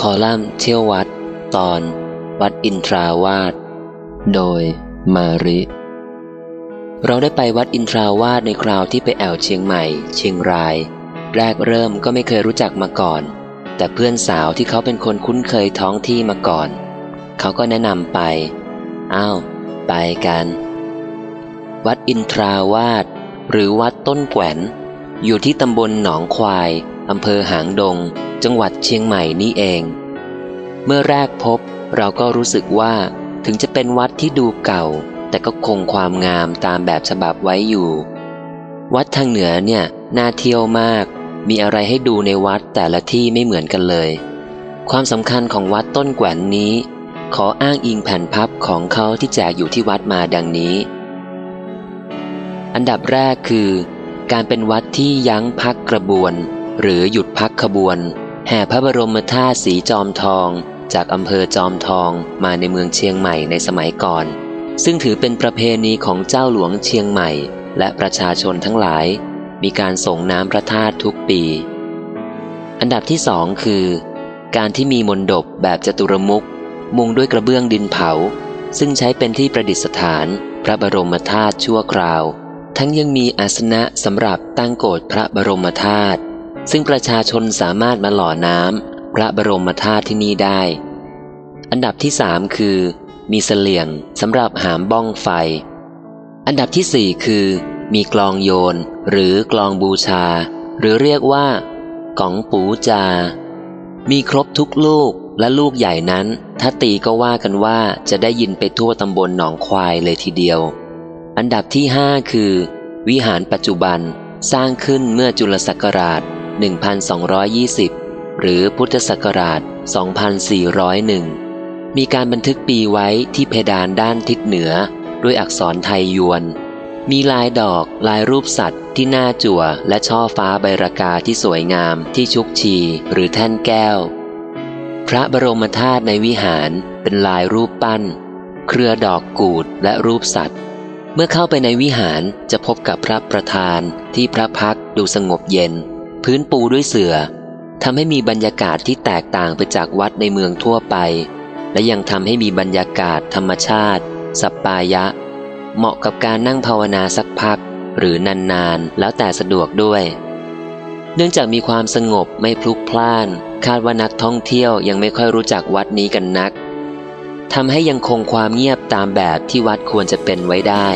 คอลัมน์เที่ยววัด ตอน วัดอินทราวาสโดยมาริ เราได้ไปวัดอินทราวาสในคราวที่ไปแอวเชียงใหม่ เชียงราย แรกเริ่มก็ไม่เคยรู้จักมาก่อน แต่เพื่อนสาวที่เขาเป็นคนคุ้นเคยท้องที่มาก่อน เขาก็แนะนำไป อ้าว ไปกัน วัดอินทราวาสหรือวัดต้นแกวนอยู่ที่ตำบลหนองควาย อำเภอหางดง จังหวัดเชียงใหม่นี่เอง เมื่อแรกพบเราก็รู้สึกว่า ถึงจะเป็นวัดที่ดูเก่า แต่ก็คงความงามตามแบบฉบับไว้อยู่ วัดทางเหนือเนี่ยน่าเที่ยวมาก มีอะไรให้ดูในวัดแต่ละที่ไม่เหมือนกันเลย ความสำคัญของวัดต้นแกวนนี้ ขออ้างอิงแผ่นพับของเขาที่แจกอยู่ที่วัดมาดังนี้ อันดับแรกคือ การเป็นวัดที่ยั้งพักกระบวน หรือหยุดพักขบวน แห่พระบรมธาตุสีจอมทอง จากอำเภอจอมทองมาในเมืองเชียงใหม่ในสมัยก่อน ซึ่งถือเป็นประเพณีของเจ้าหลวงเชียงใหม่ และประชาชนทั้งหลาย มีการส่งน้ำพระธาตุทุกปี อันดับที่สองคือ การที่มีมนดบแบบจตุรมุขมุงด้วยกระเบื้องดินเผา ซึ่งใช้เป็นที่ประดิษฐาน พระบรมธาตุชั่วคราว ทั้งยังมีอาสนะสำหรับตั้งโกรธพระบรมธาตุ ซึ่งประชาชนสามารถมาหล่อน้ำพระบรมธาตุที่นี่ได้ อันดับที่สามคือ มีเสลี่ยงสำหรับหามบ้องไฟ อันดับที่สี่คือ มีกลองโยน หรือกลองบูชา หรือเรียกว่ากองปูจา มีครบทุกลูกและลูกใหญ่นั้น ถ้าตีก็ว่ากันว่าจะได้ยินไปทั่วตำบลหนองควายเลยทีเดียว อันดับที่ห้าคือ วิหารปัจจุบันสร้างขึ้นเมื่อจุลศักราช 1220 หรือพุทธศักราช 2401 มีการบันทึกปีไว้ที่เพดานด้านทิศเหนือ ด้วยอักษรไทยยวน มีลายดอกลายรูปสัตว์ที่หน้าจั่ว และช่อฟ้าใบรากาที่สวยงามที่ชุกชีหรือแท่นแก้ว พระบรมธาตุในวิหารเป็นลายรูปปั้น เครือดอกกูดและรูปสัตว์เมื่อเข้าไปในวิหารจะพบกับพระประธานที่พระพักดูสงบเย็น พื้นปูด้วยเสื่อทำให้มีบรรยากาศที่แตกต่างไปจากวัดในเมืองทั่วไป และยังทำให้มีบรรยากาศธรรมชาติ สัปปายะ เหมาะกับการนั่งภาวนาสักพัก หรือนานๆ แล้วแต่สะดวกด้วย เนื่องจากมีความสงบไม่พลุกพล่าน คาดว่านักท่องเที่ยวยังไม่ค่อยรู้จักวัดนี้กันนักทำให้ยังคงความเงียบตามแบบที่วัดควรจะเป็นไว้ได้